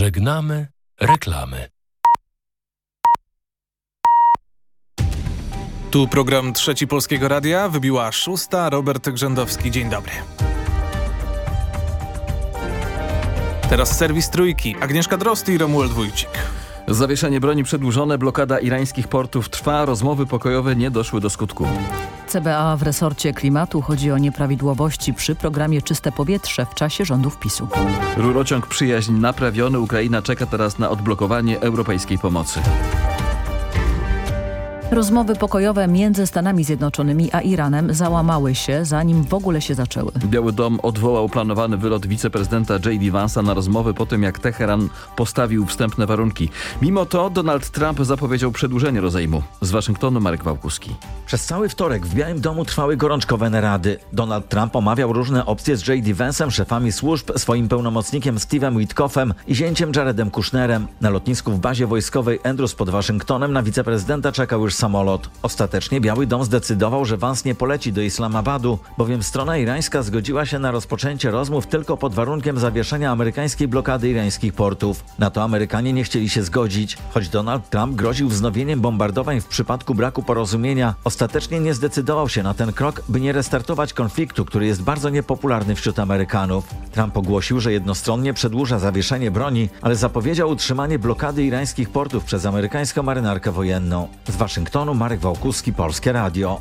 Żegnamy reklamy. Tu program Trzeci Polskiego Radia. Wybiła szósta. Robert Grzędowski. Dzień dobry. Teraz serwis Trójki. Agnieszka Drost i Romuald Wójcik. Zawieszenie broni przedłużone, blokada irańskich portów trwa, rozmowy pokojowe nie doszły do skutku. CBA w resorcie klimatu chodzi o nieprawidłowości przy programie Czyste Powietrze w czasie rządów PiSu. Rurociąg przyjaźń naprawiony, Ukraina czeka teraz na odblokowanie europejskiej pomocy. Rozmowy pokojowe między Stanami Zjednoczonymi a Iranem załamały się, zanim w ogóle się zaczęły. Biały Dom odwołał planowany wylot wiceprezydenta J.D. Vance'a na rozmowy po tym, jak Teheran postawił wstępne warunki. Mimo to Donald Trump zapowiedział przedłużenie rozejmu. Z Waszyngtonu Marek Wałkuski. Przez cały wtorek w Białym Domu trwały gorączkowe narady. Donald Trump omawiał różne opcje z J.D. Vance'em, szefami służb, swoim pełnomocnikiem Steve'em Witkoffem i zięciem Jaredem Kushnerem. Na lotnisku w bazie wojskowej Andrews pod Waszyngtonem na wiceprezydenta czekał już samolot. Ostatecznie Biały Dom zdecydował, że Vance nie poleci do Islamabadu, bowiem strona irańska zgodziła się na rozpoczęcie rozmów tylko pod warunkiem zawieszenia amerykańskiej blokady irańskich portów. Na to Amerykanie nie chcieli się zgodzić, choć Donald Trump groził wznowieniem bombardowań w przypadku braku porozumienia. Ostatecznie nie zdecydował się na ten krok, by nie restartować konfliktu, który jest bardzo niepopularny wśród Amerykanów. Trump ogłosił, że jednostronnie przedłuża zawieszenie broni, ale zapowiedział utrzymanie blokady irańskich portów przez amerykańską marynarkę wojenną. Z Waszyngtonu Marek Wałkuski, Polskie Radio.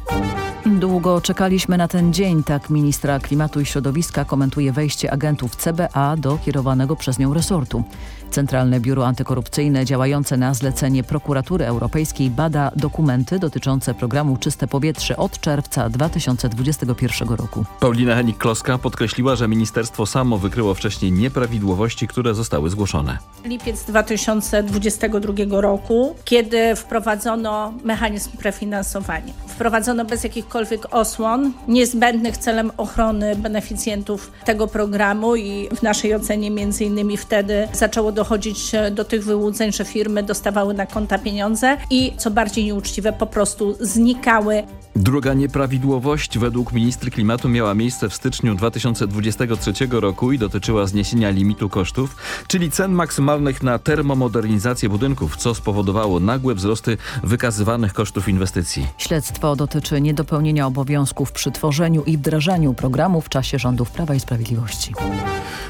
Długo czekaliśmy na ten dzień, tak ministra klimatu i środowiska komentuje wejście agentów CBA do kierowanego przez nią resortu. Centralne Biuro Antykorupcyjne działające na zlecenie Prokuratury Europejskiej bada dokumenty dotyczące programu Czyste Powietrze od czerwca 2021 roku. Paulina Henik-Kloska podkreśliła, że ministerstwo samo wykryło wcześniej nieprawidłowości, które zostały zgłoszone. Lipiec 2022 roku, kiedy wprowadzono mechanizm prefinansowania. Wprowadzono bez jakichkolwiek osłon, niezbędnych celem ochrony beneficjentów tego programu i w naszej ocenie między innymi wtedy zaczęło dochodzić do tych wyłudzeń, że firmy dostawały na konta pieniądze i co bardziej nieuczciwe po prostu znikały. Druga nieprawidłowość według ministry klimatu miała miejsce w styczniu 2023 roku i dotyczyła zniesienia limitu kosztów, czyli cen maksymalnych na termomodernizację budynków, co spowodowało nagłe wzrosty wykazywanych kosztów inwestycji. Śledztwo dotyczy niedopełnienia obowiązków przy tworzeniu i wdrażaniu programu w czasie rządów Prawa i Sprawiedliwości.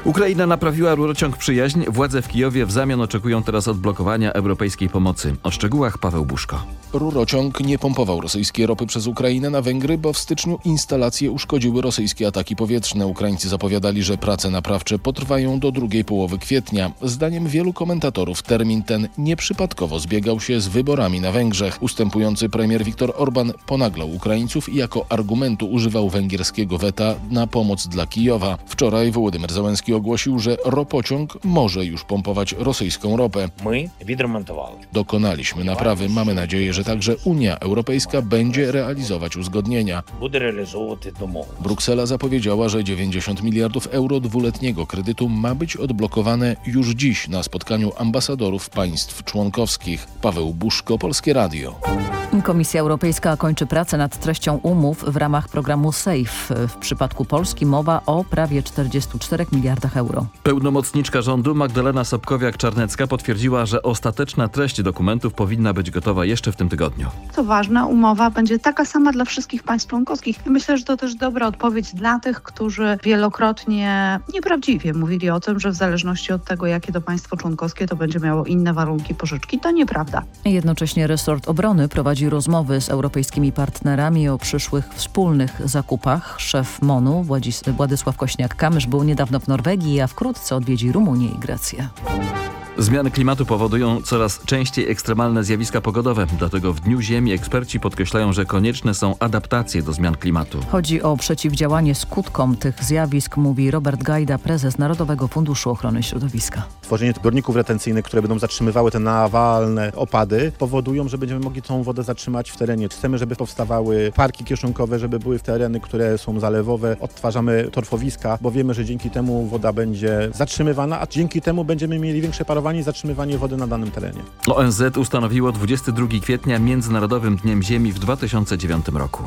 Ukraina naprawiła rurociąg przyjaźń. Władze w Kijowie w zamian oczekują teraz odblokowania europejskiej pomocy. O szczegółach Paweł Buszko. Rurociąg nie pompował rosyjskiej ropy przez Ukrainę na Węgry, bo w styczniu instalacje uszkodziły rosyjskie ataki powietrzne. Ukraińcy zapowiadali, że prace naprawcze potrwają do drugiej połowy kwietnia. Zdaniem wielu komentatorów termin ten nieprzypadkowo zbiegał się z wyborami na Węgrzech. Ustępujący premier Viktor Orban ponaglał Ukraińców i jako argumentu używał węgierskiego weta na pomoc dla Kijowa. Wczoraj Wołodymyr Załęski ogłosił, że ropociąg może już pompować kupować rosyjską ropę. Dokonaliśmy naprawy. Mamy nadzieję, że także Unia Europejska będzie realizować uzgodnienia. Bruksela zapowiedziała, że 90 miliardów euro dwuletniego kredytu ma być odblokowane już dziś na spotkaniu ambasadorów państw członkowskich. Paweł Buszko, Polskie Radio. Komisja Europejska kończy pracę nad treścią umów w ramach programu SAFE. W przypadku Polski mowa o prawie 44 miliardach euro. Pełnomocniczka rządu Magdalena Sobońska Sobkowiak-Czarnecka potwierdziła, że ostateczna treść dokumentów powinna być gotowa jeszcze w tym tygodniu. Co ważne, umowa będzie taka sama dla wszystkich państw członkowskich. I myślę, że to też dobra odpowiedź dla tych, którzy wielokrotnie nieprawdziwie mówili o tym, że w zależności od tego, jakie to państwo członkowskie, to będzie miało inne warunki pożyczki. To nieprawda. Jednocześnie resort obrony prowadzi rozmowy z europejskimi partnerami o przyszłych wspólnych zakupach. Szef MONU Władysław Kośniak-Kamysz był niedawno w Norwegii, a wkrótce odwiedzi Rumunię i Grecję. Thank you. Zmiany klimatu powodują coraz częściej ekstremalne zjawiska pogodowe. Dlatego w Dniu Ziemi eksperci podkreślają, że konieczne są adaptacje do zmian klimatu. Chodzi o przeciwdziałanie skutkom tych zjawisk, mówi Robert Gajda, prezes Narodowego Funduszu Ochrony Środowiska. Tworzenie zbiorników retencyjnych, które będą zatrzymywały te nawalne opady, powodują, że będziemy mogli tą wodę zatrzymać w terenie. Chcemy, żeby powstawały parki kieszonkowe, żeby były w tereny, które są zalewowe. Odtwarzamy torfowiska, bo wiemy, że dzięki temu woda będzie zatrzymywana, a dzięki temu będziemy mieli większe parowanie i zatrzymywanie wody na danym terenie. ONZ ustanowiło 22 kwietnia Międzynarodowym Dniem Ziemi w 2009 roku.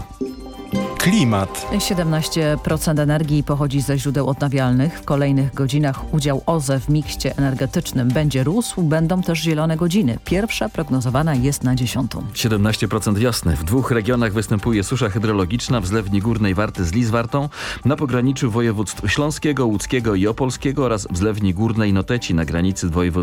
Klimat. 17% energii pochodzi ze źródeł odnawialnych. W kolejnych godzinach udział OZE w mikście energetycznym będzie rósł. Będą też zielone godziny. Pierwsza prognozowana jest na dziesiątą. 17% wiosny. W dwóch regionach występuje susza hydrologiczna w zlewni górnej Warty z Lizwartą, na pograniczu województw śląskiego, łódzkiego i opolskiego oraz w zlewni górnej Noteci na granicy województw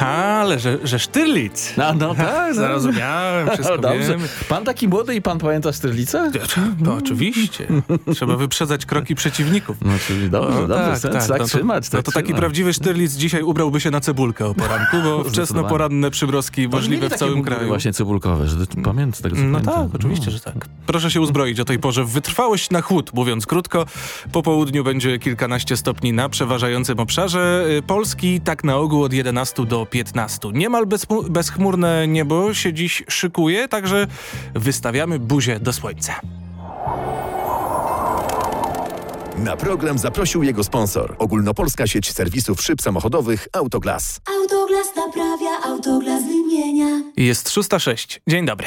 Ale że, że Sztyrlic. No, no tak. Zrozumiałem, wszystko Dobrze. Pan taki młody i pan pamięta Styrlicę? No, oczywiście. Trzeba wyprzedzać kroki przeciwników. No, czyli dobrze, No, dobrze. Tak, tak, no to, trzymać. no tak to taki trzymać. prawdziwy Sztyrlic dzisiaj ubrałby się na cebulkę o poranku, bo wczesnoporanne przymrozki Może możliwe w całym kraju. Właśnie cebulkowe, że pamiętam tego co No pamiętam. tak, oczywiście, że tak. Proszę się uzbroić o tej porze w wytrwałość na chłód, mówiąc krótko. Po południu będzie kilkanaście stopni na przeważającym obszarze y, Polski, tak na ogół od 11 do 15. Niemal bezchmurne niebo się dziś szykuje, także wystawiamy buzię do słońca. Na program zaprosił jego sponsor. Ogólnopolska sieć serwisów szyb samochodowych Autoglas. Autoglas naprawia, Autoglas wymienia. Jest 606. Dzień dobry.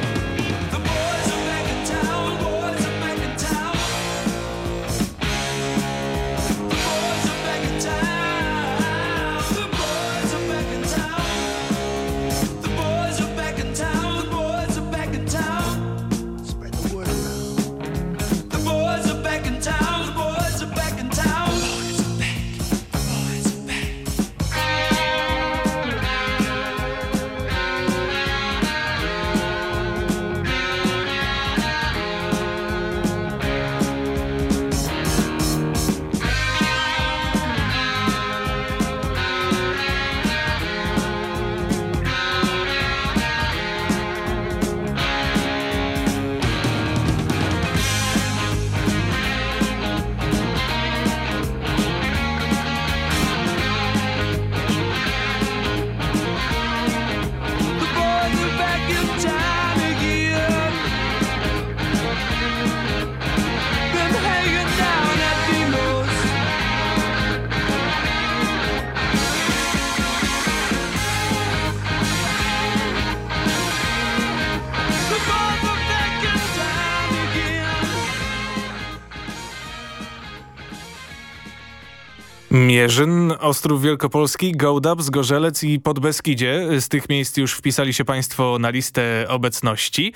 Mierzyn, Ostrów Wielkopolski, Gołdap, Zgorzelec i Podbeskidzie. Z tych miejsc już wpisali się Państwo na listę obecności.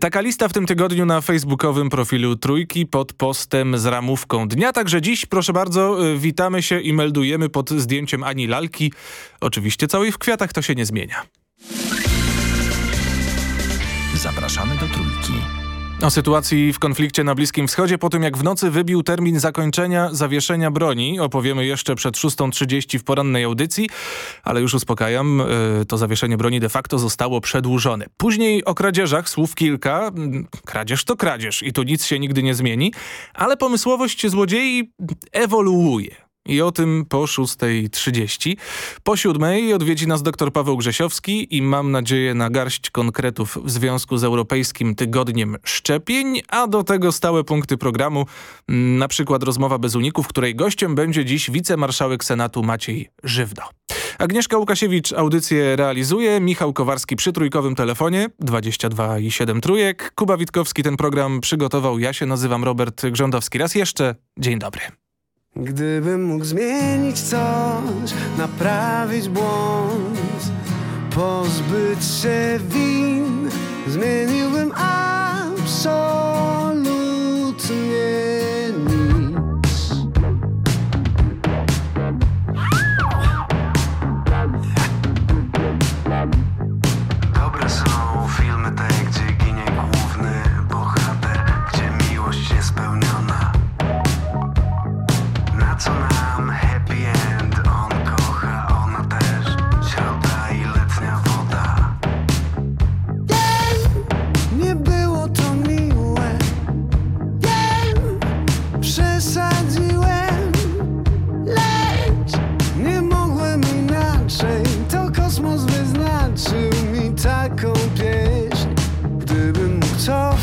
Taka lista w tym tygodniu na facebookowym profilu Trójki pod postem z ramówką dnia. Także dziś, proszę bardzo, witamy się i meldujemy pod zdjęciem Ani Lalki. Oczywiście całej w kwiatach to się nie zmienia. Zapraszamy do Trójki. O sytuacji w konflikcie na Bliskim Wschodzie po tym jak w nocy wybił termin zakończenia zawieszenia broni. Opowiemy jeszcze przed 6.30 w porannej audycji, ale już uspokajam, y, to zawieszenie broni de facto zostało przedłużone. Później o kradzieżach słów kilka. Kradzież to kradzież i tu nic się nigdy nie zmieni, ale pomysłowość złodziei ewoluuje. I o tym po 6.30. Po 7.00 odwiedzi nas dr Paweł Grzesiowski i mam nadzieję na garść konkretów w związku z Europejskim Tygodniem Szczepień, a do tego stałe punkty programu, na przykład rozmowa bez uników, której gościem będzie dziś wicemarszałek Senatu Maciej Żywdo. Agnieszka Łukasiewicz audycję realizuje, Michał Kowarski przy trójkowym telefonie 22 i 7 trójek. Kuba Witkowski ten program przygotował, ja się nazywam Robert Grządowski. Raz jeszcze, dzień dobry. Gdybym mógł zmienić coś, naprawić błąd, pozbyć się win, zmieniłbym absolutnie wyznaczył mi taką pieśń. Gdybym mógł cofnąć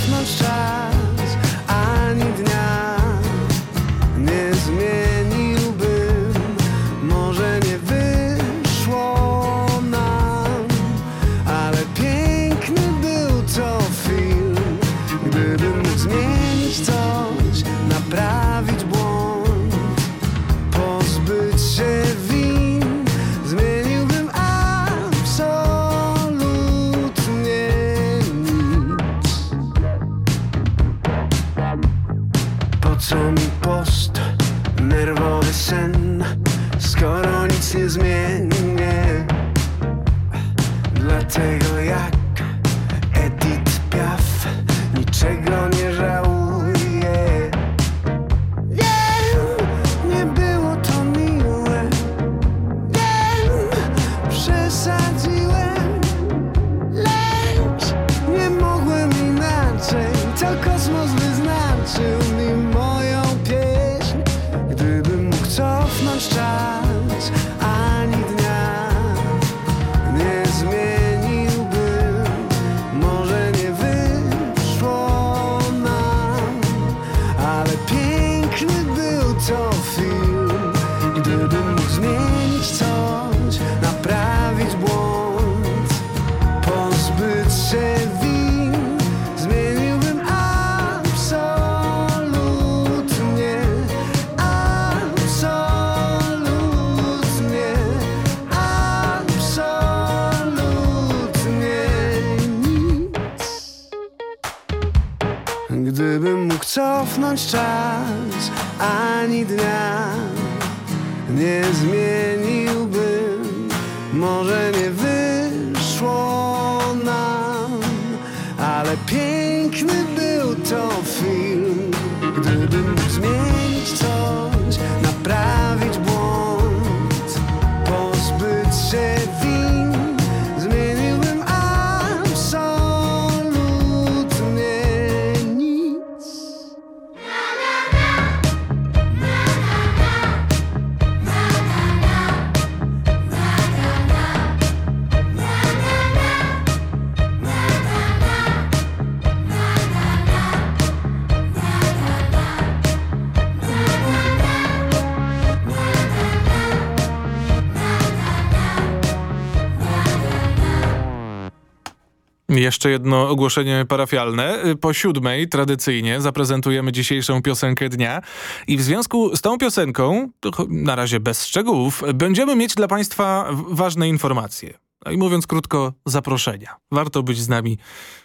Jeszcze jedno ogłoszenie parafialne. Po siódmej tradycyjnie zaprezentujemy dzisiejszą piosenkę dnia i w związku z tą piosenką, na razie bez szczegółów, będziemy mieć dla Państwa ważne informacje. No i mówiąc krótko, zaproszenia. Warto być z nami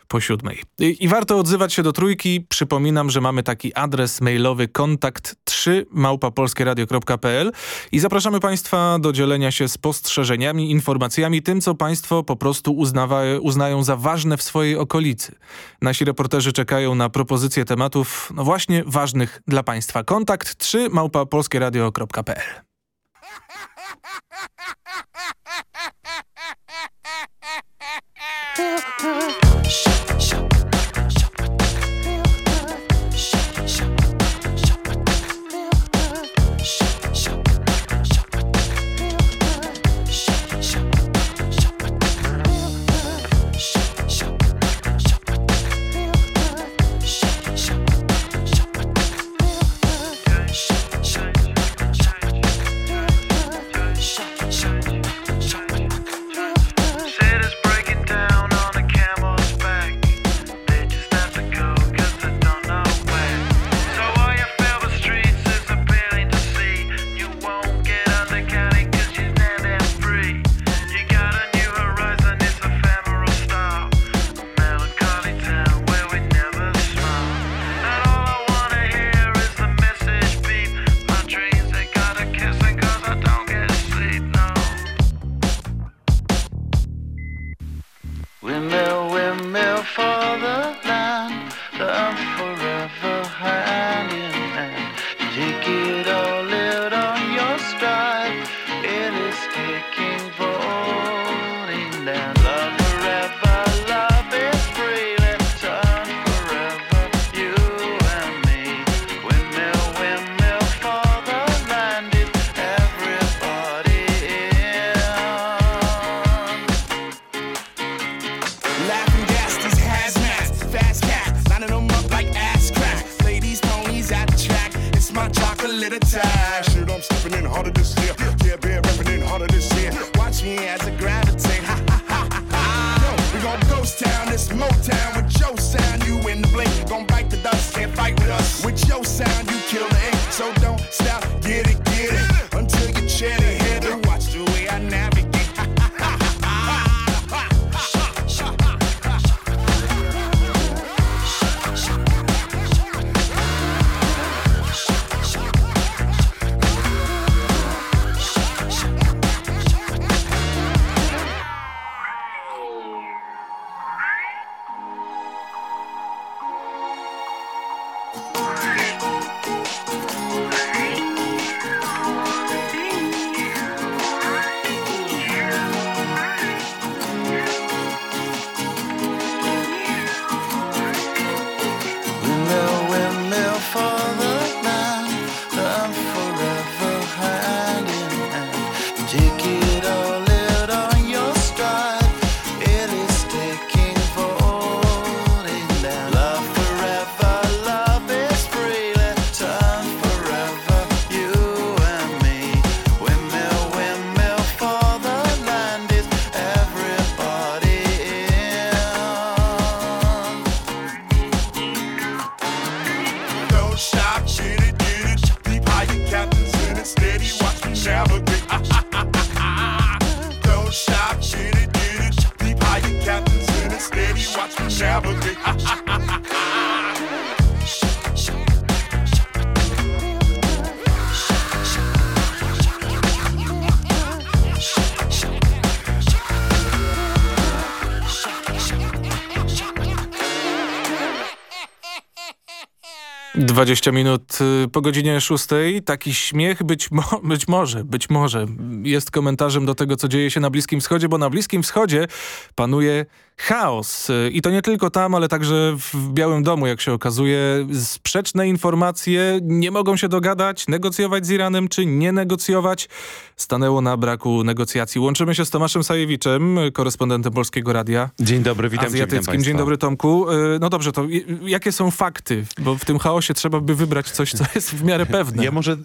po siódmej. I, I, warto odzywać się do trójki. Przypominam, że mamy taki adres mailowy kontakt 3 małpapolskieradio.pl i zapraszamy Państwa do dzielenia się spostrzeżeniami, informacjami, tym co Państwo po prostu uznawa, uznają za ważne w swojej okolicy. Nasi reporterzy czekają na propozycje tematów, no właśnie ważnych dla Państwa. Kontakt 3 małpapolskieradio.pl feel her. Shut, shut. Dwadzieścia minut y, po godzinie szóstej. Taki śmiech być, mo być może, być może jest komentarzem do tego, co dzieje się na Bliskim Wschodzie, bo na Bliskim Wschodzie panuje chaos. I to nie tylko tam, ale także w Białym Domu, jak się okazuje. Sprzeczne informacje nie mogą się dogadać, negocjować z Iranem czy nie negocjować. Stanęło na braku negocjacji. Łączymy się z Tomaszem Sajewiczem, korespondentem Polskiego Radia. Dzień dobry, witam Azjatyckim. Cię, Dzień dobry Tomku. Y, no dobrze, to jakie są fakty? Bo w tym chaosie trzeba by wybrać coś, co jest w miarę pewne. Ja może y,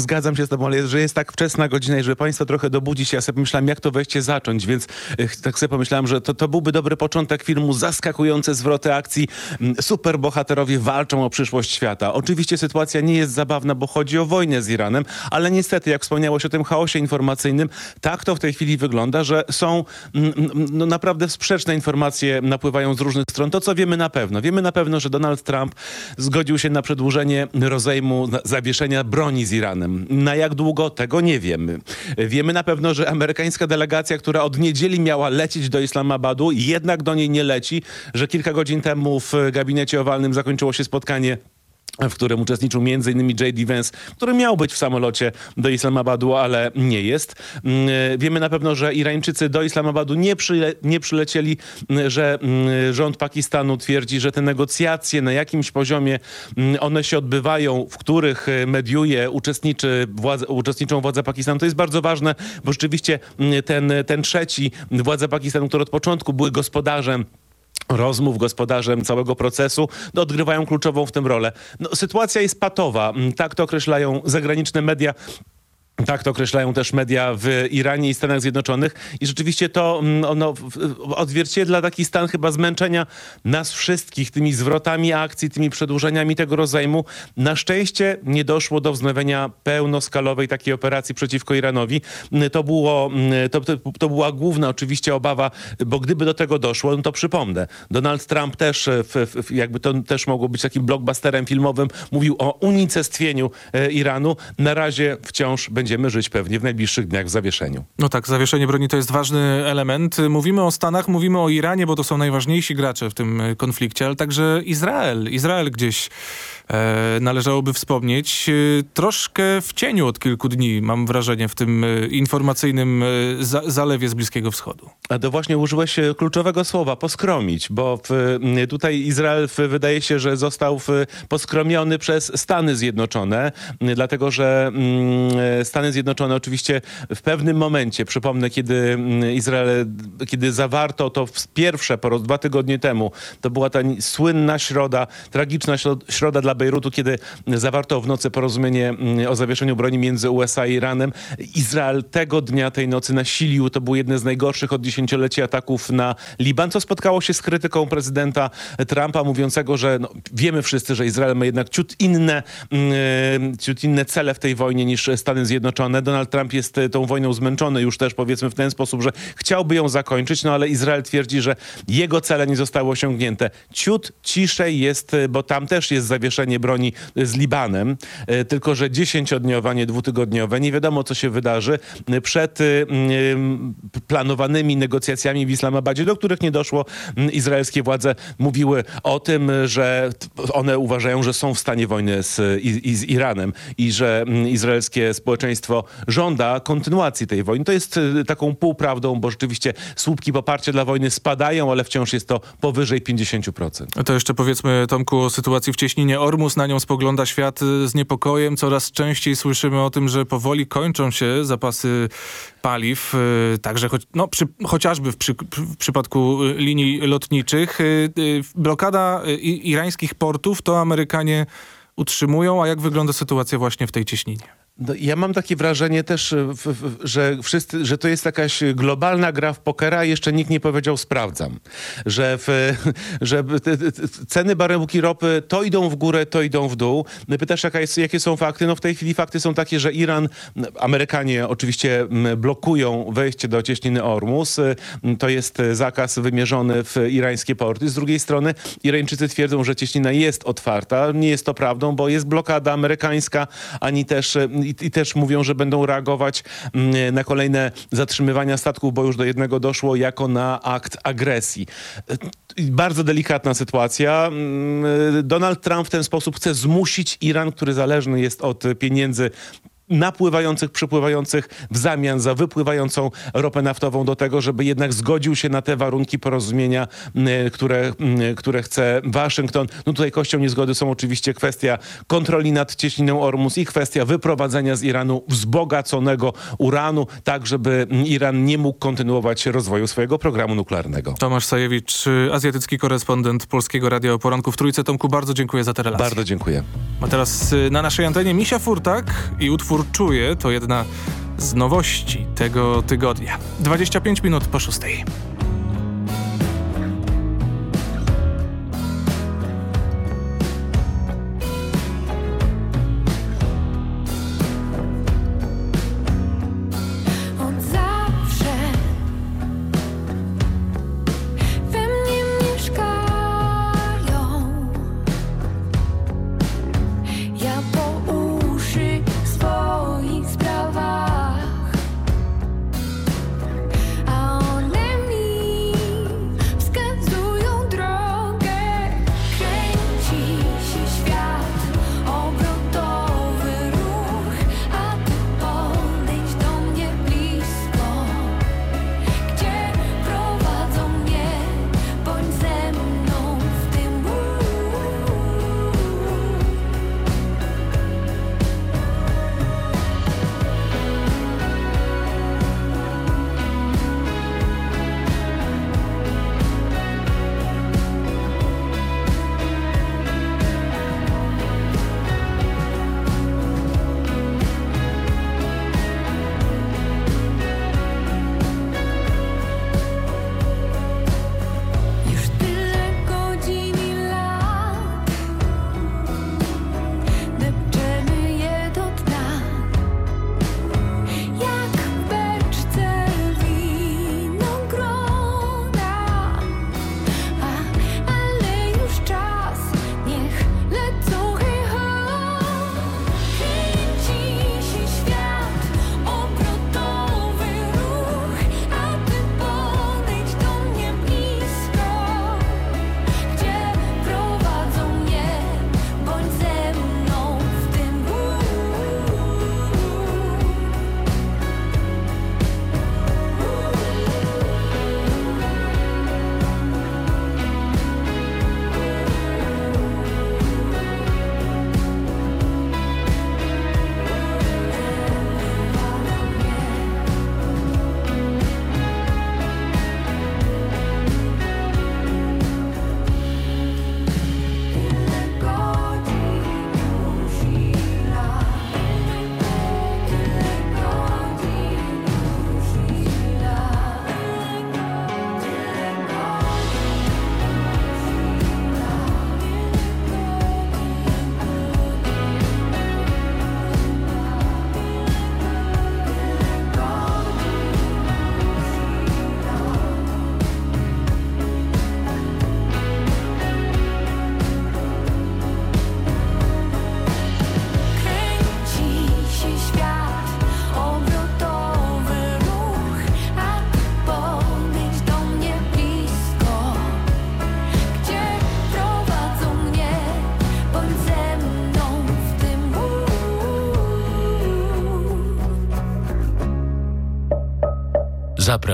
zgadzam się z tobą, ale że jest tak wczesna godzina i żeby państwo trochę dobudzić, ja sobie pomyślałem, jak to wejście zacząć, więc y, tak sobie pomyślałem, że to, to byłby dobry początek filmu, zaskakujące zwroty akcji, mm, superbohaterowie walczą o przyszłość świata. Oczywiście sytuacja nie jest zabawna, bo chodzi o wojnę z Iranem, ale niestety, jak wspomniałeś o tym chaosie informacyjnym, tak to w tej chwili wygląda, że są mm, mm, no, naprawdę sprzeczne informacje napływają z różnych stron. To, co wiemy na pewno. Wiemy na pewno, że Donald Trump zgodził się na przedłużenie rozejmu zawieszenia broni z Iranem. Na jak długo? Tego nie wiemy. Wiemy na pewno, że amerykańska delegacja, która od niedzieli miała lecieć do Islamabadu, jednak do niej nie leci, że kilka godzin temu w gabinecie owalnym zakończyło się spotkanie w którym uczestniczył m.in. J.D. Vance, który miał być w samolocie do Islamabadu, ale nie jest. Mm, Wiemy na pewno, że Irańczycy do Islamabadu nie, przyle, nie przylecieli, mm, że mm, rząd Pakistanu twierdzi, że te negocjacje na jakimś poziomie one się odbywają, w których e, mediuje, uczestniczy władze, uczestniczą władze Pakistanu. To jest bardzo ważne, bo rzeczywiście ten, ten trzeci, władze Pakistanu, które od początku były gospodarzem rozmów, gospodarzem całego procesu, no, odgrywają kluczową w tym rolę. No, sytuacja jest patowa. Mm, Tak to określają zagraniczne media. Tak to określają też media w Iranie i Stanach Zjednoczonych i rzeczywiście to mm, ono odzwierciedla taki stan chyba zmęczenia nas wszystkich tymi zwrotami akcji, tymi przedłużeniami tego rozejmu. Na szczęście nie doszło do wznowienia pełnoskalowej takiej operacji przeciwko Iranowi. Mm, To, było, mm, to, to, to była główna oczywiście obawa, bo gdyby do tego doszło, no to przypomnę, Donald Trump też, e, w, w, jakby to też mogło być takim blockbusterem filmowym, mówił o unicestwieniu e, Iranu. Na razie wciąż będziemy żyć pewnie w najbliższych dniach w zawieszeniu. No tak, zawieszenie broni to jest ważny element. Mówimy o Stanach, mówimy o Iranie, bo to są najważniejsi gracze w tym konflikcie, ale także Izrael. Izrael gdzieś należałoby wspomnieć. E, troszkę w cieniu od kilku dni, mam wrażenie, w tym e, informacyjnym e, za zalewie z Bliskiego Wschodu. A to właśnie użyłeś e, kluczowego słowa, poskromić, bo w, tutaj Izrael w, wydaje się, że został w, poskromiony przez Stany Zjednoczone, dlatego że Stany Zjednoczone oczywiście w pewnym momencie, przypomnę, kiedy Izrael, kiedy zawarto to pierwsze po dwa tygodnie temu, to była ta słynna środa, tragiczna śro- środa dla Bejrutu, kiedy zawarto w nocy porozumienie mm, o zawieszeniu broni między USA i Iranem. Izrael tego dnia, tej nocy nasilił, to był jeden z najgorszych od dziesięcioleci ataków na Liban, co spotkało się z krytyką prezydenta Trumpa, mówiącego, że no, wiemy wszyscy, że Izrael ma jednak ciut inne, mm, ciut inne cele w tej wojnie niż Stany Zjednoczone. Donald Trump jest e, tą wojną zmęczony już też powiedzmy w ten sposób, że chciałby ją zakończyć, no ale Izrael twierdzi, że jego cele nie zostały osiągnięte. Ciut ciszej jest, e, bo tam też jest zawieszenie broni e, z Libanem, e, tylko że dziesięciodniowe, a nie dwutygodniowe. Nie wiadomo, co się wydarzy przed e, planowanymi negocjacjami w Islamabadzie, do których nie doszło. Izraelskie władze mówiły o tym, że one uważają, że są w stanie wojny z, z Iranem i że izraelskie społeczeństwo żąda kontynuacji tej wojny. To jest e, taką półprawdą, bo rzeczywiście słupki poparcia dla wojny spadają, ale wciąż jest to powyżej 50%. To jeszcze powiedzmy, Tomku, o sytuacji w cieśninie Ormus. Na nią spogląda świat y, z niepokojem. Coraz częściej słyszymy o tym, że powoli kończą się zapasy paliw, y, także choć, no, przy, chociażby w, przy, w przypadku y, linii lotniczych. Blokada irańskich portów to Amerykanie utrzymują, a jak wygląda sytuacja właśnie w tej cieśninie? No, ja mam takie wrażenie też, e, w, w, że wszyscy, że to jest jakaś globalna gra w pokera, jeszcze nikt nie powiedział sprawdzam. Że, w, że te- te- ceny baryłki ropy to idą w górę, to idą w dół. No, Pytasz, jaka jest, jakie są fakty? No w tej chwili fakty są takie, że Iran, Amerykanie oczywiście blokują wejście do cieśniny Ormus. Y, To jest e, zakaz wymierzony w irańskie porty. Z drugiej strony Irańczycy twierdzą, że cieśnina jest otwarta. Nie jest to prawdą, bo jest blokada amerykańska, ani też e, i, i też mówią, że będą reagować mm, na kolejne zatrzymywania statków, bo już do jednego doszło jako na akt agresji. E, Bardzo delikatna sytuacja. Mm, Donald Trump w ten sposób chce zmusić Iran, który zależny jest od pieniędzy napływających, przypływających w zamian za wypływającą ropę naftową do tego, żeby jednak zgodził się na te warunki porozumienia, y, które, y, które chce Waszyngton. No tutaj kością niezgody są oczywiście kwestia kontroli nad cieśniną Ormus i kwestia wyprowadzenia z Iranu wzbogaconego uranu, tak żeby Iran nie mógł kontynuować rozwoju swojego programu nuklearnego. Tomasz Sajewicz, azjatycki korespondent Polskiego Radia o Poranku w Trójce. Tomku, bardzo dziękuję za te relacje. Bardzo dziękuję. A teraz y, na naszej antenie Misia Furtak i utwór Czuję to jedna z nowości tego tygodnia. 25 minut po szóstej.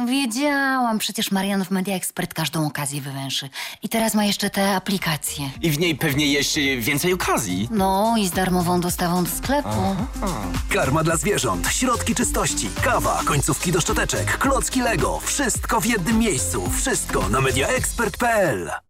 No wiedziałam, przecież Marian w Media Expert każdą okazję wywęszy. I teraz ma jeszcze te aplikacje. I w niej pewnie jeszcze więcej okazji. No i z darmową dostawą do sklepu. Karma dla zwierząt, środki czystości, kawa, końcówki do szczoteczek, klocki Lego. Wszystko w jednym miejscu. Wszystko na mediaexpert.pl.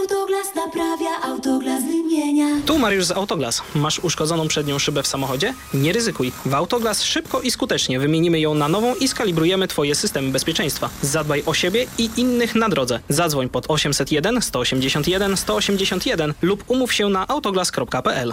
Autoglas naprawia, autoglas wymienia. Tu Mariusz z Autoglas. Masz uszkodzoną przednią szybę w samochodzie? Nie ryzykuj. W Autoglas szybko i skutecznie wymienimy ją na nową i skalibrujemy Twoje systemy bezpieczeństwa. Zadbaj o siebie i innych na drodze. Zadzwoń pod 801 181 181 lub umów się na autoglas.pl.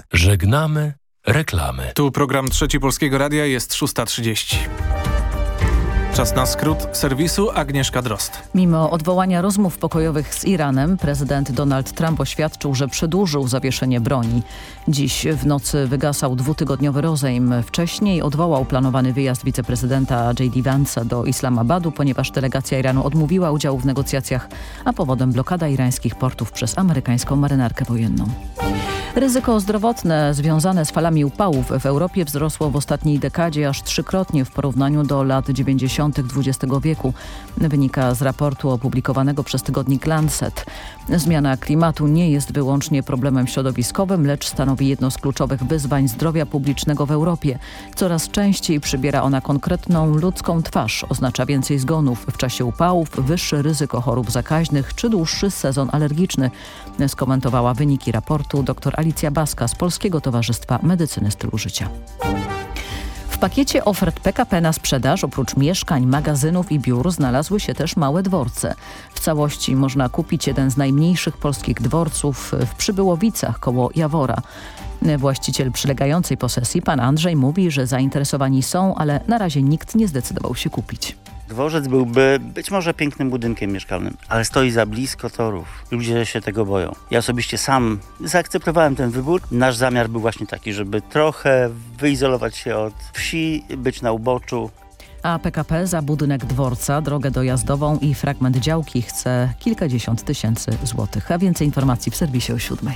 Żegnamy reklamy. Tu program Trzeci Polskiego Radia jest 6.30. Czas na skrót serwisu Agnieszka Drost. Mimo odwołania rozmów pokojowych z Iranem, prezydent Donald Trump oświadczył, że przedłużył zawieszenie broni. Dziś w nocy wygasał dwutygodniowy rozejm. Wcześniej odwołał planowany wyjazd wiceprezydenta J.D. Vance'a do Islamabadu, ponieważ delegacja Iranu odmówiła udziału w negocjacjach, a powodem blokada irańskich portów przez amerykańską marynarkę wojenną. Ryzyko zdrowotne związane z falami upałów w Europie wzrosło w ostatniej dekadzie aż trzykrotnie w porównaniu do lat 90. XX wieku. Wynika z raportu opublikowanego przez tygodnik Lancet. Zmiana klimatu nie jest wyłącznie problemem środowiskowym, lecz stanowi jedno z kluczowych wyzwań zdrowia publicznego w Europie. Coraz częściej przybiera ona konkretną ludzką twarz. Oznacza więcej zgonów w czasie upałów, wyższe ryzyko chorób zakaźnych czy dłuższy sezon alergiczny. Skomentowała wyniki raportu dr Alicja Baska z Polskiego Towarzystwa Medycyny Stylu Życia. Pakiecie ofert PKP na sprzedaż oprócz mieszkań, magazynów i biur znalazły się też małe dworce. W całości można kupić jeden z najmniejszych polskich dworców w Przybyłowicach koło Jawora. Właściciel przylegającej posesji, pan Andrzej, mówi, że zainteresowani są, ale na razie nikt nie zdecydował się kupić. Dworzec byłby być może pięknym budynkiem mieszkalnym, ale stoi za blisko torów. Ludzie się tego boją. Ja osobiście sam zaakceptowałem ten wybór. Nasz zamiar był właśnie taki, żeby trochę wyizolować się od wsi, być na uboczu. A PKP za budynek dworca, drogę dojazdową i fragment działki chce kilkadziesiąt tysięcy złotych. A więcej informacji w serwisie o siódmej.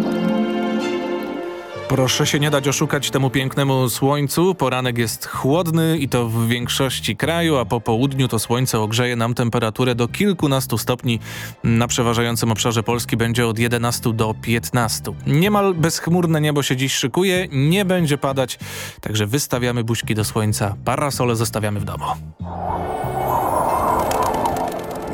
Proszę się nie dać oszukać temu pięknemu słońcu. Poranek jest chłodny i to w większości kraju, a po południu to słońce ogrzeje nam temperaturę do kilkunastu stopni. Na przeważającym obszarze Polski będzie od 11 do 15. Niemal bezchmurne niebo się dziś szykuje, nie będzie padać, także wystawiamy buźki do słońca, parasole zostawiamy w domu.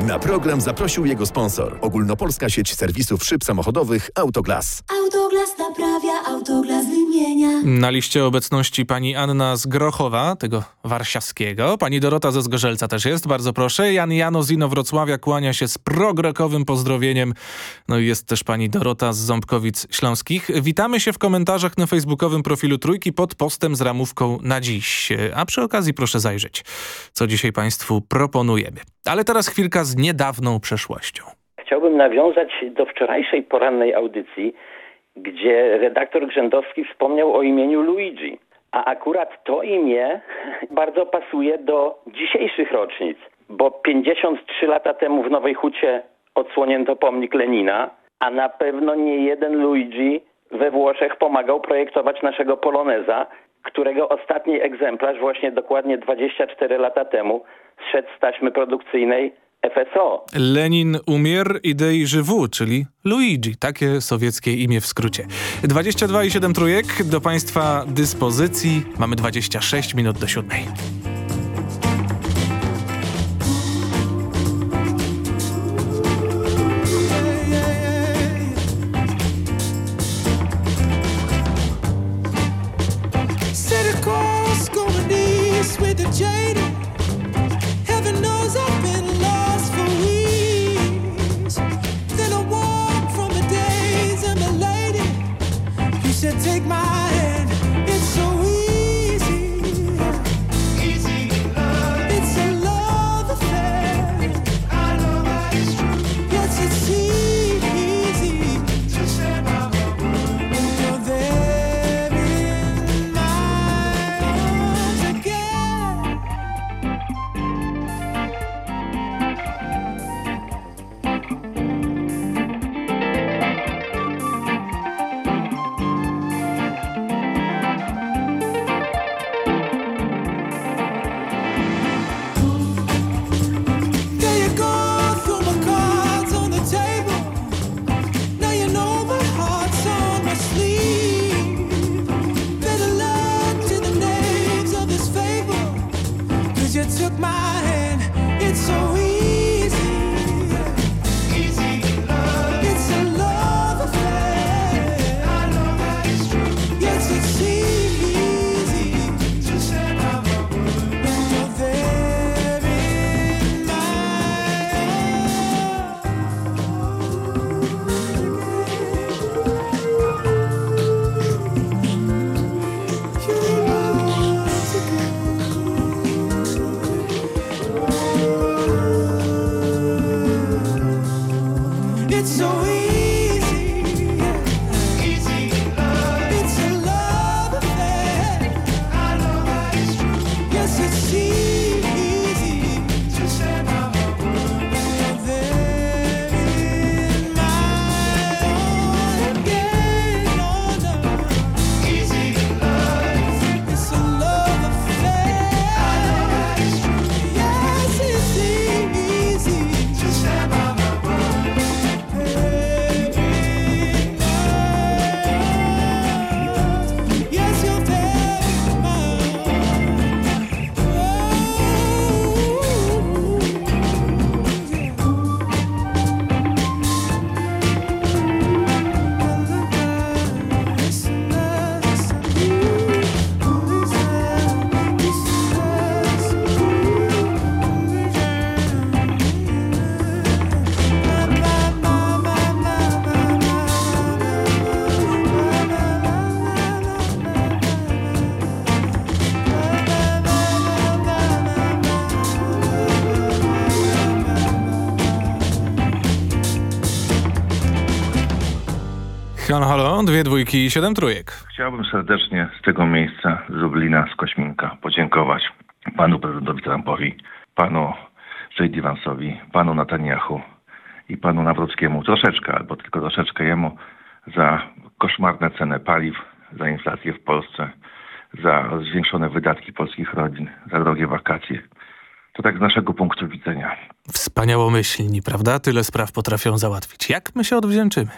Na program zaprosił jego sponsor. Ogólnopolska sieć serwisów szyb samochodowych Autoglas. Autoglas naprawia, autoglas wymienia. Na liście obecności pani Anna z Grochowa, tego warsiaskiego. Pani Dorota ze Zgorzelca też jest, bardzo proszę. Jan Jano z Inowrocławia kłania się z progrokowym pozdrowieniem. No i jest też pani Dorota z Ząbkowic Śląskich. Witamy się w komentarzach na facebookowym profilu Trójki pod postem z ramówką na dziś. A przy okazji proszę zajrzeć, co dzisiaj państwu proponujemy. Ale teraz chwilka z niedawną przeszłością. Chciałbym nawiązać do wczorajszej porannej audycji, gdzie redaktor Grzędowski wspomniał o imieniu Luigi. A akurat to imię bardzo pasuje do dzisiejszych rocznic, bo 53 lata temu w Nowej Hucie odsłonięto pomnik Lenina, a na pewno nie jeden Luigi we Włoszech pomagał projektować naszego Poloneza, którego ostatni egzemplarz właśnie dokładnie 24 lata temu zszedł z taśmy produkcyjnej FSO. Lenin umier idei żywu, czyli Luigi. Takie sowieckie imię w skrócie. 22 i 7 trójek do Państwa dyspozycji. Mamy 26 minut do siódmej. Halo, halo, dwie dwójki i siedem trójek. Chciałbym serdecznie z tego miejsca, z Lublina, z Kośminka, podziękować panu prezydentowi Trumpowi, panu J.D. Vance'owi, panu Netanyahu i panu Nawrockiemu troszeczkę, albo tylko troszeczkę jemu za koszmarne ceny paliw, za inflację w Polsce, za zwiększone wydatki polskich rodzin, za drogie wakacje. To tak z naszego punktu widzenia. Wspaniałomyślni, prawda? Tyle spraw potrafią załatwić. Jak my się odwdzięczymy?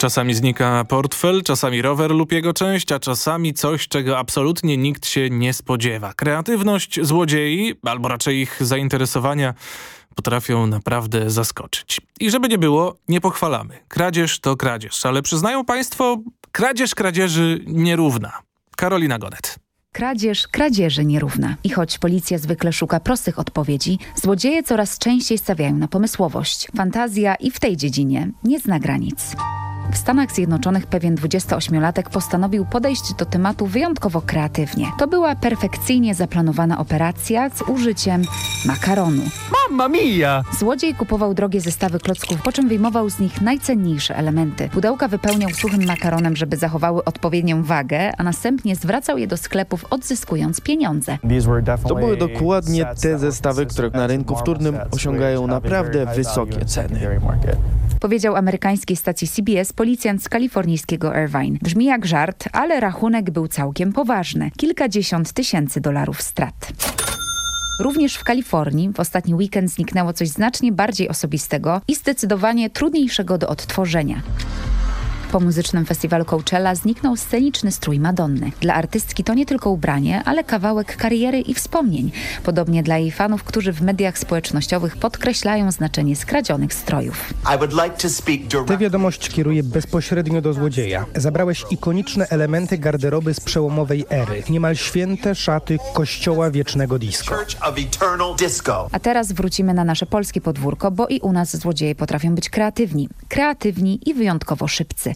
Czasami znika portfel, czasami rower lub jego część, a czasami coś, czego absolutnie nikt się nie spodziewa. Kreatywność złodziei, albo raczej ich zainteresowania potrafią naprawdę zaskoczyć. I żeby nie było, nie pochwalamy. Kradzież to kradzież, ale przyznają państwo, kradzież kradzieży nierówna. Karolina Gonet. Kradzież kradzieży nierówna. I choć policja zwykle szuka prostych odpowiedzi, złodzieje coraz częściej stawiają na pomysłowość. Fantazja i w tej dziedzinie nie zna granic. W Stanach Zjednoczonych pewien 28-latek postanowił podejść do tematu wyjątkowo kreatywnie. To była perfekcyjnie zaplanowana operacja z użyciem makaronu. Mamma mia! Złodziej kupował drogie zestawy klocków, po czym wyjmował z nich najcenniejsze elementy. Pudełka wypełniał suchym makaronem, żeby zachowały odpowiednią wagę, a następnie zwracał je do sklepów, odzyskując pieniądze. To były dokładnie te zestawy, które na rynku wtórnym osiągają naprawdę wysokie ceny. Powiedział amerykańskiej stacji CBS policjant z kalifornijskiego Irvine. Brzmi jak żart, ale rachunek był całkiem poważny. Kilkadziesiąt tysięcy dolarów strat. Również w Kalifornii w ostatni weekend zniknęło coś znacznie bardziej osobistego i zdecydowanie trudniejszego do odtworzenia. Po muzycznym festiwalu Coachella zniknął sceniczny strój Madonny. Dla artystki to nie tylko ubranie, ale kawałek kariery i wspomnień. Podobnie dla jej fanów, którzy w mediach społecznościowych podkreślają znaczenie skradzionych strojów. Tę wiadomość kieruję bezpośrednio do złodzieja. Zabrałeś ikoniczne elementy garderoby z przełomowej ery. Niemal święte szaty kościoła wiecznego disco. A teraz wrócimy na nasze polskie podwórko, bo i u nas złodzieje potrafią być kreatywni. Kreatywni i wyjątkowo szybcy.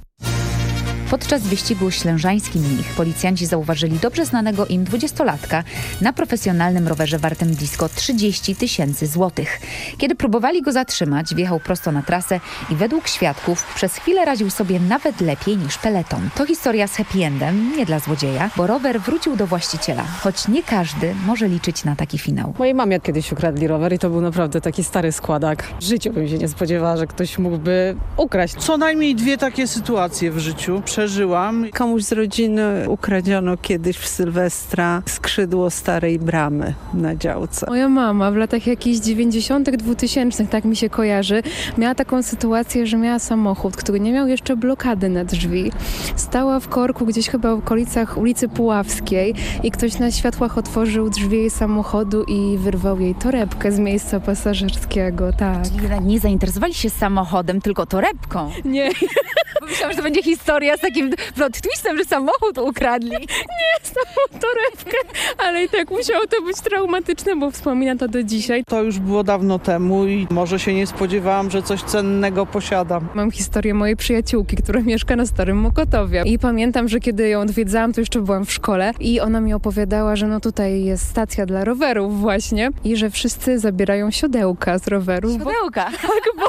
Podczas wyścigu ślężański mnich policjanci zauważyli dobrze znanego im dwudziestolatka na profesjonalnym rowerze wartym blisko 30 tysięcy złotych. Kiedy próbowali go zatrzymać, wjechał prosto na trasę i według świadków przez chwilę radził sobie nawet lepiej niż peleton. To historia z happy endem, nie dla złodzieja, bo rower wrócił do właściciela, choć nie każdy może liczyć na taki finał. Mojej mamie kiedyś ukradli rower i to był naprawdę taki stary składak. W życiu bym się nie spodziewała, że ktoś mógłby ukraść. Co najmniej dwie takie sytuacje w życiu przeżyłam. Komuś z rodziny ukradziono kiedyś w Sylwestra skrzydło starej bramy na działce. Moja mama w latach jakichś 90., 2000, tak mi się kojarzy, miała taką sytuację, że miała samochód, który nie miał jeszcze blokady na drzwi. Stała w korku gdzieś chyba w okolicach ulicy Puławskiej i ktoś na światłach otworzył drzwi jej samochodu i wyrwał jej torebkę z miejsca pasażerskiego, tak. Czyli nie zainteresowali się samochodem, tylko torebką. Nie. Bo myślałam, że to będzie historia z takim plot twistem, że samochód ukradli. Nie, samą torebkę, ale i tak musiało to być traumatyczne, bo wspomina to do dzisiaj. To już było dawno temu i może się nie spodziewałam, że coś cennego posiadam. Mam historię mojej przyjaciółki, która mieszka na Starym Mokotowie i pamiętam, że kiedy ją odwiedzałam, to jeszcze byłam w szkole i ona mi opowiadała, że no tutaj jest stacja dla rowerów właśnie i że wszyscy zabierają siodełka z rowerów. Siodełka? Bo, tak, bo,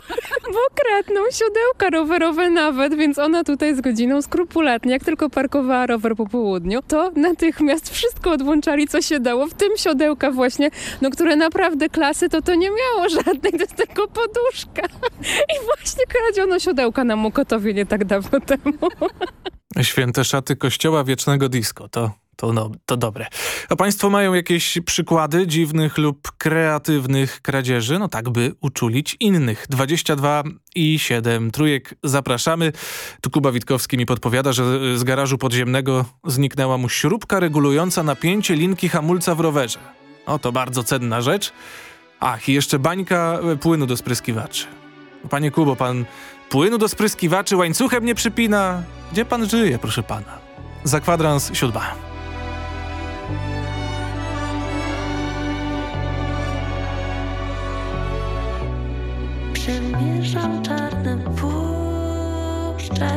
bo kradną siodełka rowerowe nawet, więc ona tutaj z godziną skrupulatnie, jak tylko parkowała rower po południu, to natychmiast wszystko odłączali, co się dało, w tym siodełka właśnie, no które naprawdę klasy to to nie miało żadnej, to jest tylko poduszka. I właśnie kradziono siodełka na Mokotowie nie tak dawno temu. Święte szaty kościoła wiecznego disco, to, to, no, to dobre. A państwo mają jakieś przykłady dziwnych lub kreatywnych kradzieży? No tak, by uczulić innych. 22 i 7. Trójek, zapraszamy. Tu Kuba Witkowski mi podpowiada, że z garażu podziemnego zniknęła mu śrubka regulująca napięcie linki hamulca w rowerze. O, to bardzo cenna rzecz. Ach, i jeszcze bańka płynu do spryskiwaczy. Panie Kubo, pan płynu do spryskiwaczy łańcuchem nie przypina. Gdzie pan żyje, proszę pana? Za kwadrans siódma. Przemierzam czarne puszcze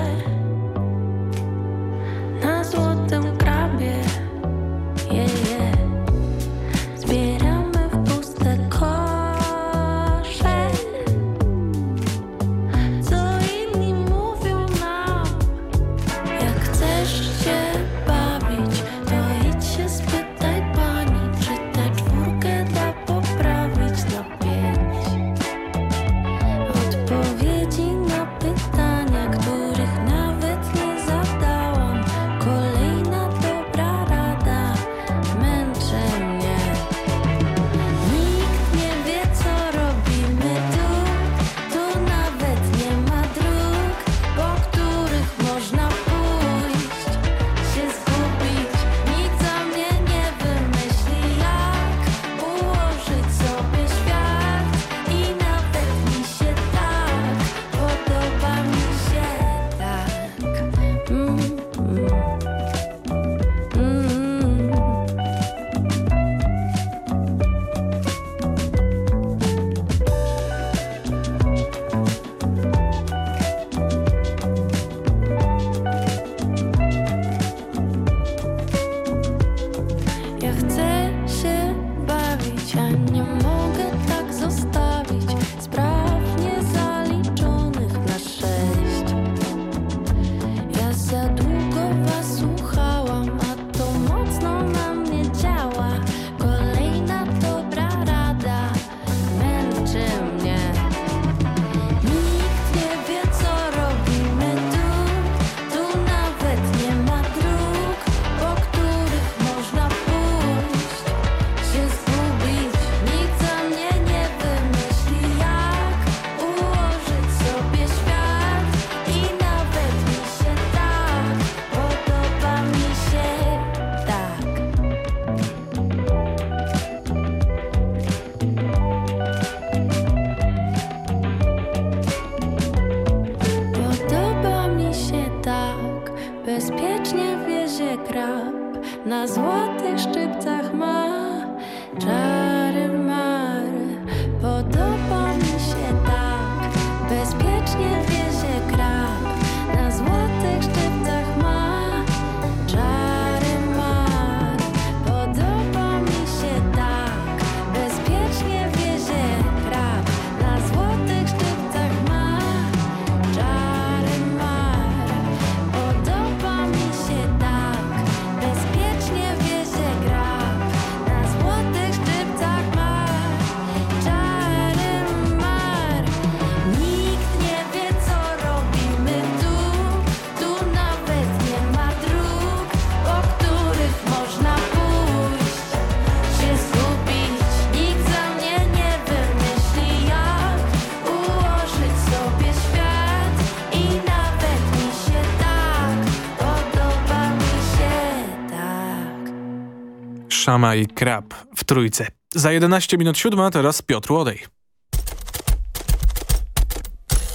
Szama i krab w trójce. Za 11 minut siódma, teraz Piotr Łodej.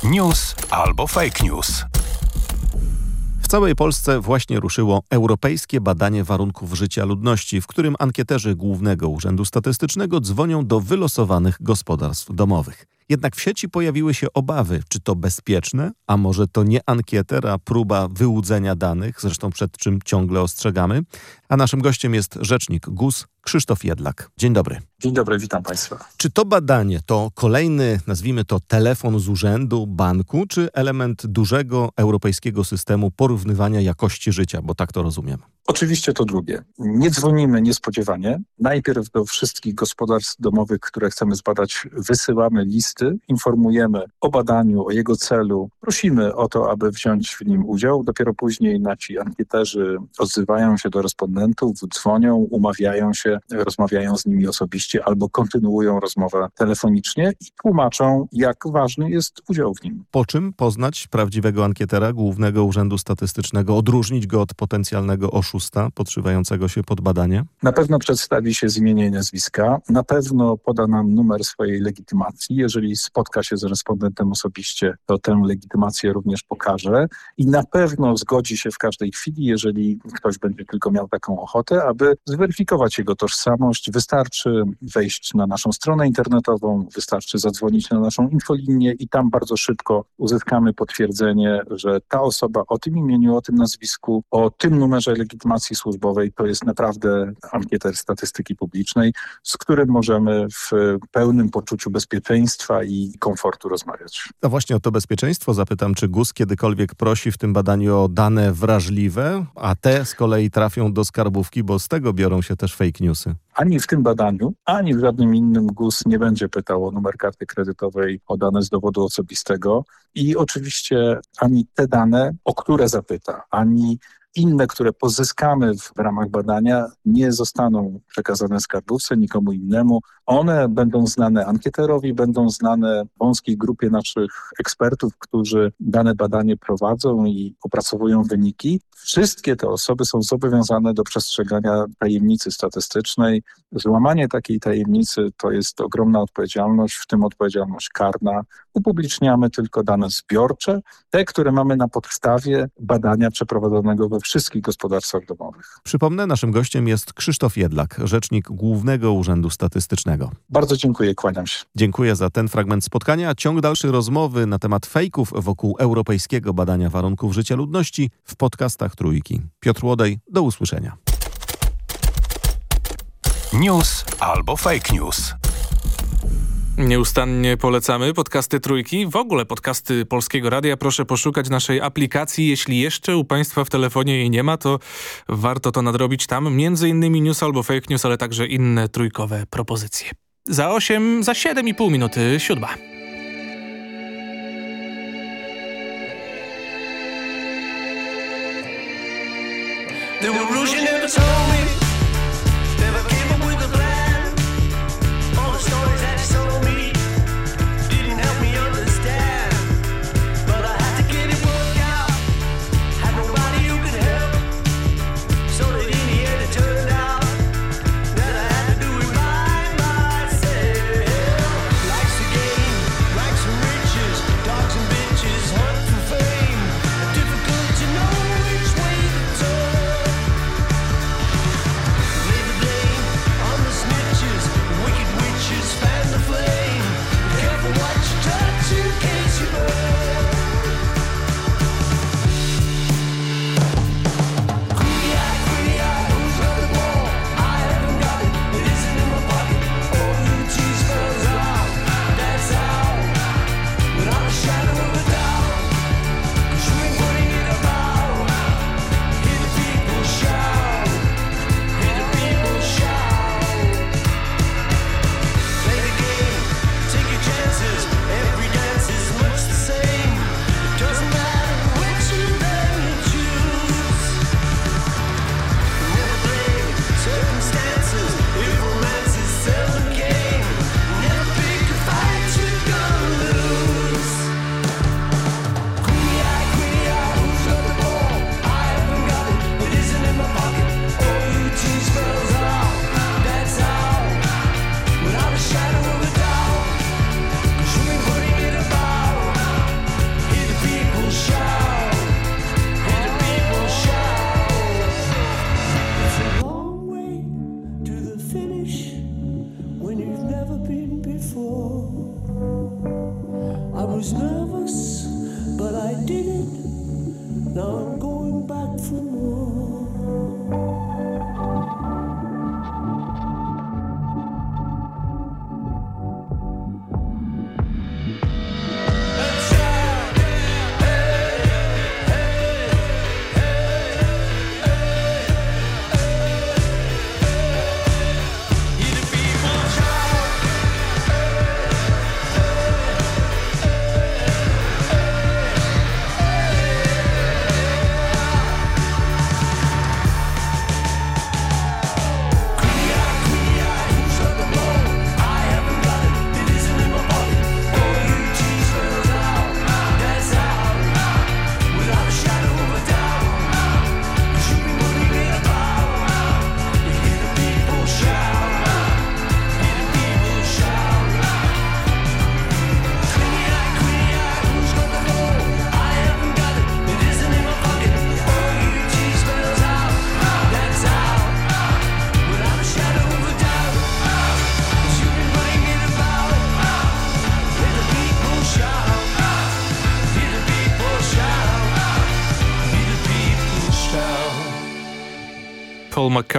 News albo fake news. W całej Polsce właśnie ruszyło europejskie badanie warunków życia ludności, w którym ankieterzy Głównego Urzędu Statystycznego dzwonią do wylosowanych gospodarstw domowych. Jednak w sieci pojawiły się obawy, czy to bezpieczne, a może to nie ankieter, a próba wyłudzenia danych, zresztą przed czym ciągle ostrzegamy. A naszym gościem jest rzecznik GUS Krzysztof Jedlak. Dzień dobry. Dzień dobry, witam Państwa. Czy to badanie to kolejny, nazwijmy to, telefon z urzędu, banku, czy element dużego europejskiego systemu porównywania jakości życia, bo tak to rozumiem? Oczywiście to drugie. Nie dzwonimy niespodziewanie. Najpierw do wszystkich gospodarstw domowych, które chcemy zbadać, wysyłamy listy, informujemy o badaniu, o jego celu. Prosimy o to, aby wziąć w nim udział. Dopiero później nasi ankieterzy odzywają się do respondentów, dzwonią, umawiają się, rozmawiają z nimi osobiście albo kontynuują rozmowę telefonicznie i tłumaczą, jak ważny jest udział w nim. Po czym poznać prawdziwego ankietera Głównego Urzędu Statystycznego, odróżnić go od potencjalnego oszusta podszywającego się pod badanie? Na pewno przedstawi się z i nazwiska, na pewno poda nam numer swojej legitymacji. Jeżeli spotka się z respondentem osobiście, to tę legitymację również pokaże i na pewno zgodzi się w każdej chwili, jeżeli ktoś będzie tylko miał taką ochotę, aby zweryfikować jego tożsamość. Wystarczy wejść na naszą stronę internetową, wystarczy zadzwonić na naszą infolinię i tam bardzo szybko uzyskamy potwierdzenie, że ta osoba o tym imieniu, o tym nazwisku, o tym numerze legitymacji służbowej to jest naprawdę ankieter statystyki publicznej, z którym możemy w pełnym poczuciu bezpieczeństwa i komfortu rozmawiać. A właśnie o to bezpieczeństwo zapytam, czy GUS kiedykolwiek prosi w tym badaniu o dane wrażliwe, a te z kolei trafią do skarbówki, bo z tego biorą się też fake newsy. Ani w tym badaniu, ani w żadnym innym GUS nie będzie pytał o numer karty kredytowej, o dane z dowodu osobistego i oczywiście ani te dane, o które zapyta, ani inne, które pozyskamy w ramach badania, nie zostaną przekazane skarbówce, nikomu innemu. One będą znane ankieterowi, będą znane wąskiej grupie naszych ekspertów, którzy dane badanie prowadzą i opracowują wyniki. Wszystkie te osoby są zobowiązane do przestrzegania tajemnicy statystycznej. Złamanie takiej tajemnicy to jest ogromna odpowiedzialność, w tym odpowiedzialność karna. Upubliczniamy tylko dane zbiorcze, te, które mamy na podstawie badania przeprowadzonego we wszystkich gospodarstwach domowych. Przypomnę, naszym gościem jest Krzysztof Jedlak, rzecznik Głównego Urzędu Statystycznego. Bardzo dziękuję, kłaniam się. Dziękuję za ten fragment spotkania. Ciąg dalszy rozmowy na temat fejków wokół europejskiego badania warunków życia ludności w podcastach Trójki. Piotr Łodej, do usłyszenia. News albo fake news. Nieustannie polecamy podcasty Trójki, w ogóle podcasty Polskiego Radia. Proszę poszukać naszej aplikacji. Jeśli jeszcze u Państwa w telefonie jej nie ma, to warto to nadrobić tam. Między innymi news albo fake news, ale także inne trójkowe propozycje. Za 8, za 7,5 minuty siódma. Never told me.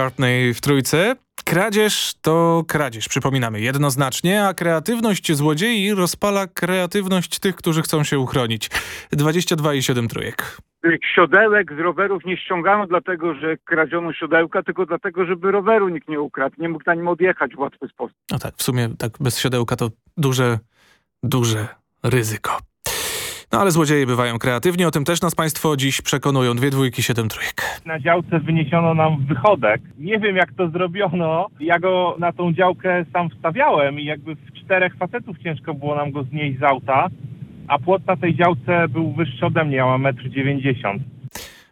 McCartney w trójce. Kradzież to kradzież, przypominamy, jednoznacznie, a kreatywność złodziei rozpala kreatywność tych, którzy chcą się uchronić. 22,7 trójek. Siodełek z rowerów nie ściągano dlatego, że kradziono siodełka, tylko dlatego, żeby roweru nikt nie ukradł. Nie mógł na nim odjechać w łatwy sposób. No tak, w sumie tak bez siodełka to duże, duże ryzyko. No ale złodzieje bywają kreatywni, o tym też nas Państwo dziś przekonują. Dwie dwójki, siedem trójek. Na działce wyniesiono nam wychodek. Nie wiem jak to zrobiono. Ja go na tą działkę sam wstawiałem i jakby w czterech facetów ciężko było nam go znieść z auta, a płot na tej działce był wyższy ode mnie, ja mam 1,90 m.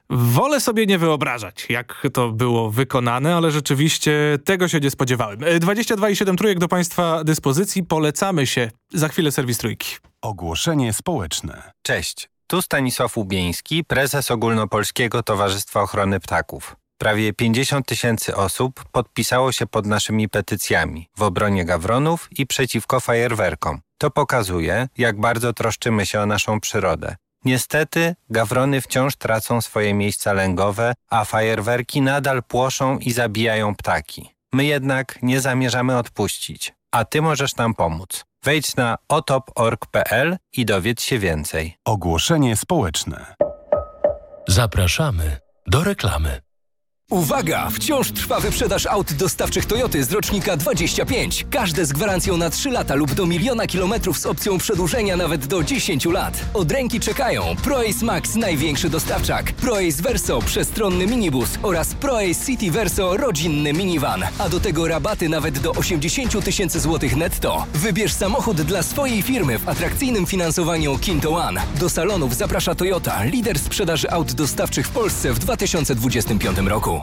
Wolę sobie nie wyobrażać, jak to było wykonane, ale rzeczywiście tego się nie spodziewałem. 22,7 trójek do Państwa dyspozycji. Polecamy się. Za chwilę serwis trójki. Ogłoszenie społeczne. Cześć, tu Stanisław Ubieński, prezes Ogólnopolskiego Towarzystwa Ochrony Ptaków. Prawie 50 tysięcy osób podpisało się pod naszymi petycjami w obronie gawronów i przeciwko fajerwerkom. To pokazuje, jak bardzo troszczymy się o naszą przyrodę. Niestety, gawrony wciąż tracą swoje miejsca lęgowe, a fajerwerki nadal płoszą i zabijają ptaki. My jednak nie zamierzamy odpuścić, a ty możesz nam pomóc. Wejdź na otop.org.pl i dowiedz się więcej. Ogłoszenie społeczne. Zapraszamy do reklamy. Uwaga! Wciąż trwa wyprzedaż aut dostawczych Toyoty z rocznika 25. Każde z gwarancją na 3 lata lub do miliona kilometrów z opcją przedłużenia nawet do 10 lat. Od ręki czekają ProAce Max największy dostawczak, ProAce Verso przestronny minibus oraz ProAce City Verso rodzinny minivan. A do tego rabaty nawet do 80 tysięcy złotych netto. Wybierz samochód dla swojej firmy w atrakcyjnym finansowaniu Kinto One. Do salonów zaprasza Toyota, lider sprzedaży aut dostawczych w Polsce w 2025 roku.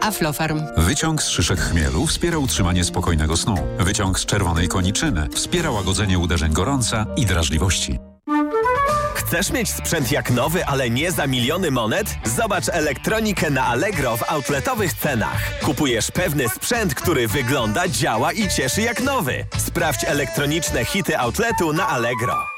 Aflofarm. Wyciąg z szyszek chmielu wspiera utrzymanie spokojnego snu. Wyciąg z czerwonej koniczyny wspiera łagodzenie uderzeń gorąca i drażliwości. Chcesz mieć sprzęt jak nowy, ale nie za miliony monet? Zobacz elektronikę na Allegro w outletowych cenach. Kupujesz pewny sprzęt, który wygląda, działa i cieszy jak nowy. Sprawdź elektroniczne hity outletu na Allegro.